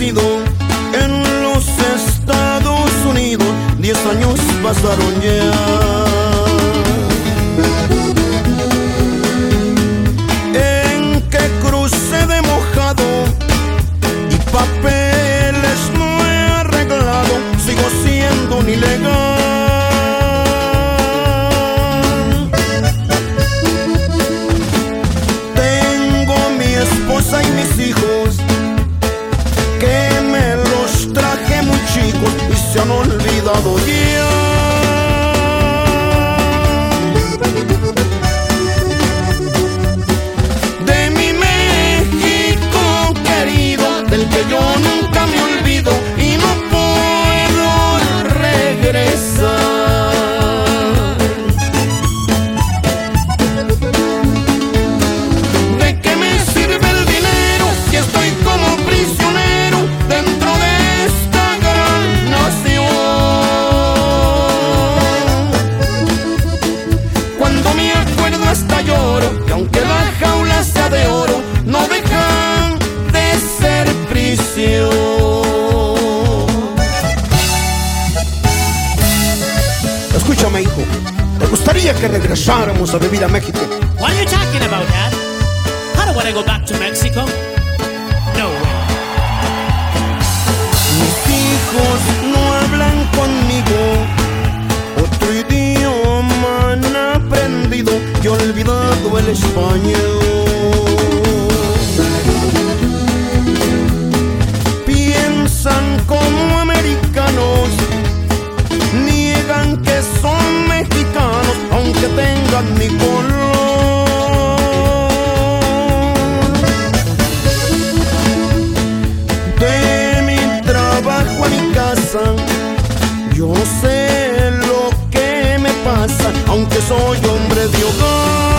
en los Estados Unidos, diez años pasaron ya. Que regresáramos a vivir a México. What are you talking about, Dad? I don't want to go back to Mexico. No way. Mis hijos no hablan conmigo. Otro idioma han aprendido y olvidado el español. Mi color. De mi trabajo a mi casa, yo sé lo que me pasa, aunque soy hombre de hogar.